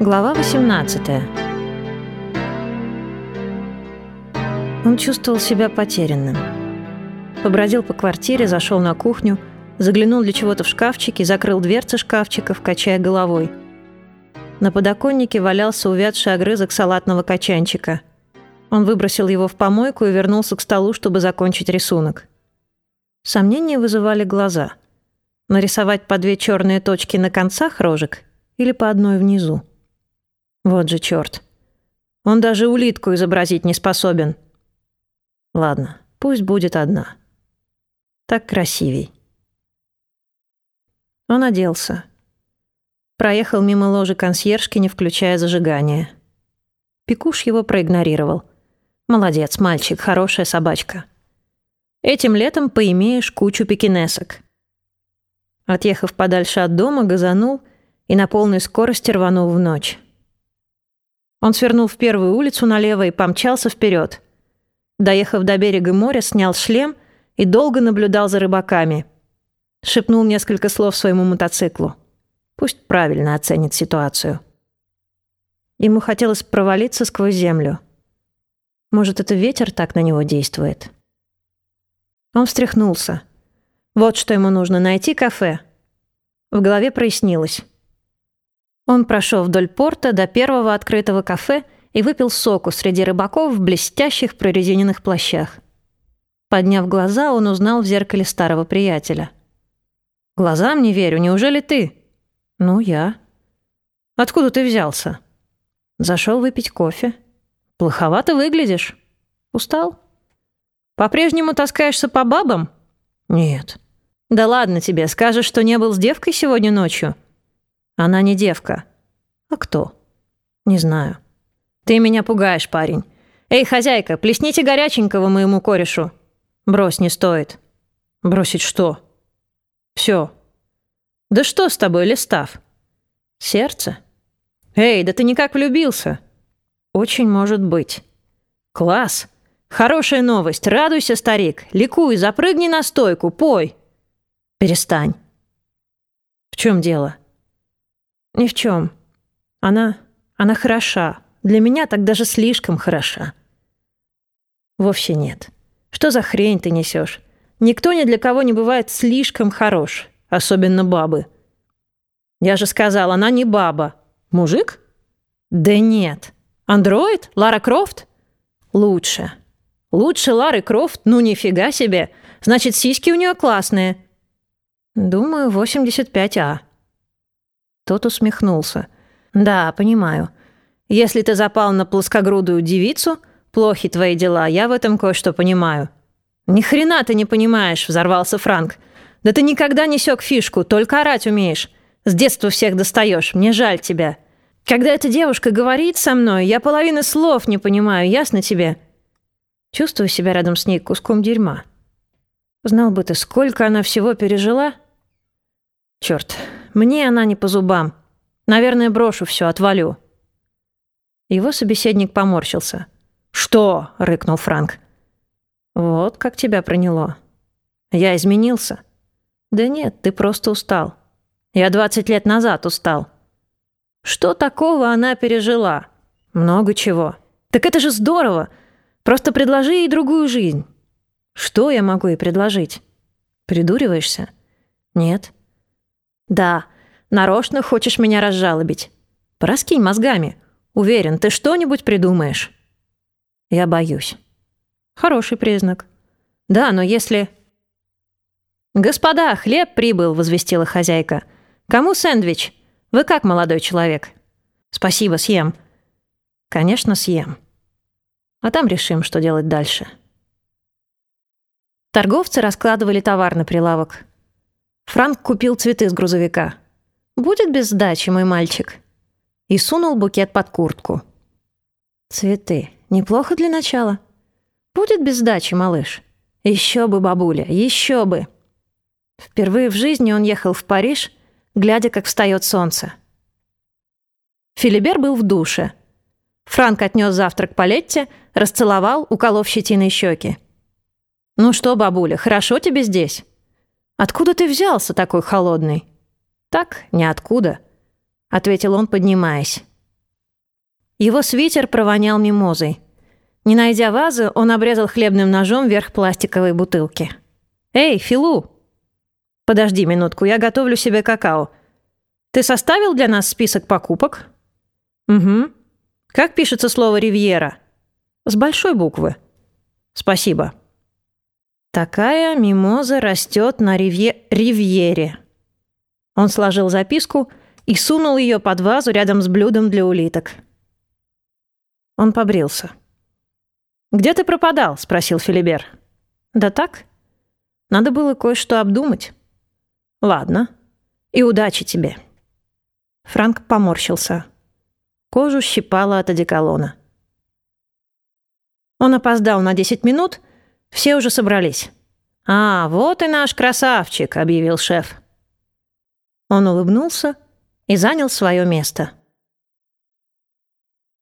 Глава 18 Он чувствовал себя потерянным. Побродил по квартире, зашел на кухню, заглянул для чего-то в шкафчики, закрыл дверцы шкафчиков, качая головой. На подоконнике валялся увядший огрызок салатного качанчика. Он выбросил его в помойку и вернулся к столу, чтобы закончить рисунок. Сомнения вызывали глаза. Нарисовать по две черные точки на концах рожек или по одной внизу. Вот же черт. Он даже улитку изобразить не способен. Ладно, пусть будет одна. Так красивей. Он оделся. Проехал мимо ложи консьержки, не включая зажигание. Пикуш его проигнорировал. «Молодец, мальчик, хорошая собачка. Этим летом поимеешь кучу пекинесок». Отъехав подальше от дома, газанул и на полной скорости рванул в ночь. Он свернул в первую улицу налево и помчался вперед. Доехав до берега моря, снял шлем и долго наблюдал за рыбаками. Шепнул несколько слов своему мотоциклу. Пусть правильно оценит ситуацию. Ему хотелось провалиться сквозь землю. Может, это ветер так на него действует? Он встряхнулся. Вот что ему нужно — найти кафе. В голове прояснилось. Он прошел вдоль порта до первого открытого кафе и выпил соку среди рыбаков в блестящих прорезиненных плащах. Подняв глаза, он узнал в зеркале старого приятеля. «Глазам не верю, неужели ты?» «Ну, я». «Откуда ты взялся?» «Зашел выпить кофе». «Плоховато выглядишь». «Устал?» «По-прежнему таскаешься по бабам?» «Нет». «Да ладно тебе, скажешь, что не был с девкой сегодня ночью?» Она не девка. А кто? Не знаю. Ты меня пугаешь, парень. Эй, хозяйка, плесните горяченького моему корешу. Брось, не стоит. Бросить что? Все. Да что с тобой, Листав? Сердце? Эй, да ты никак влюбился. Очень может быть. Класс. Хорошая новость. Радуйся, старик. Ликуй, запрыгни на стойку, пой. Перестань. В чем дело? «Ни в чем. Она... она хороша. Для меня так даже слишком хороша». «Вовсе нет. Что за хрень ты несешь? Никто ни для кого не бывает слишком хорош, особенно бабы». «Я же сказал, она не баба. Мужик?» «Да нет. Андроид? Лара Крофт?» «Лучше. Лучше Лары Крофт? Ну нифига себе. Значит, сиськи у нее классные». «Думаю, 85А». Тот усмехнулся. «Да, понимаю. Если ты запал на плоскогрудую девицу, плохи твои дела, я в этом кое-что понимаю». «Ни хрена ты не понимаешь», — взорвался Франк. «Да ты никогда не сёк фишку, только орать умеешь. С детства всех достаешь, мне жаль тебя. Когда эта девушка говорит со мной, я половины слов не понимаю, ясно тебе?» Чувствую себя рядом с ней куском дерьма. Знал бы ты, сколько она всего пережила. Черт, мне она не по зубам. Наверное, брошу все, отвалю». Его собеседник поморщился. «Что?» — рыкнул Франк. «Вот как тебя проняло. Я изменился?» «Да нет, ты просто устал. Я двадцать лет назад устал». «Что такого она пережила?» «Много чего». «Так это же здорово! Просто предложи ей другую жизнь». «Что я могу ей предложить?» «Придуриваешься?» «Нет». «Да, нарочно хочешь меня разжалобить. Пораскинь мозгами. Уверен, ты что-нибудь придумаешь». «Я боюсь». «Хороший признак». «Да, но если...» «Господа, хлеб прибыл», — возвестила хозяйка. «Кому сэндвич? Вы как, молодой человек?» «Спасибо, съем». «Конечно, съем. А там решим, что делать дальше». Торговцы раскладывали товар на прилавок. Франк купил цветы с грузовика. «Будет без сдачи, мой мальчик?» И сунул букет под куртку. «Цветы. Неплохо для начала. Будет без сдачи, малыш. Еще бы, бабуля, еще бы!» Впервые в жизни он ехал в Париж, глядя, как встает солнце. Филибер был в душе. Франк отнес завтрак Палетте, расцеловал, уколов щетиной щеки. «Ну что, бабуля, хорошо тебе здесь?» Откуда ты взялся такой холодный?» «Так, ниоткуда», — ответил он, поднимаясь. Его свитер провонял мимозой. Не найдя вазы, он обрезал хлебным ножом верх пластиковой бутылки. «Эй, Филу!» «Подожди минутку, я готовлю себе какао. Ты составил для нас список покупок?» «Угу. Как пишется слово «ривьера»?» «С большой буквы». «Спасибо». «Такая мимоза растет на ривье... ривьере». Он сложил записку и сунул ее под вазу рядом с блюдом для улиток. Он побрился. «Где ты пропадал?» — спросил Филибер. «Да так. Надо было кое-что обдумать». «Ладно. И удачи тебе». Франк поморщился. Кожу щипало от одеколона. Он опоздал на 10 минут, все уже собрались. «А, вот и наш красавчик», — объявил шеф. Он улыбнулся и занял свое место —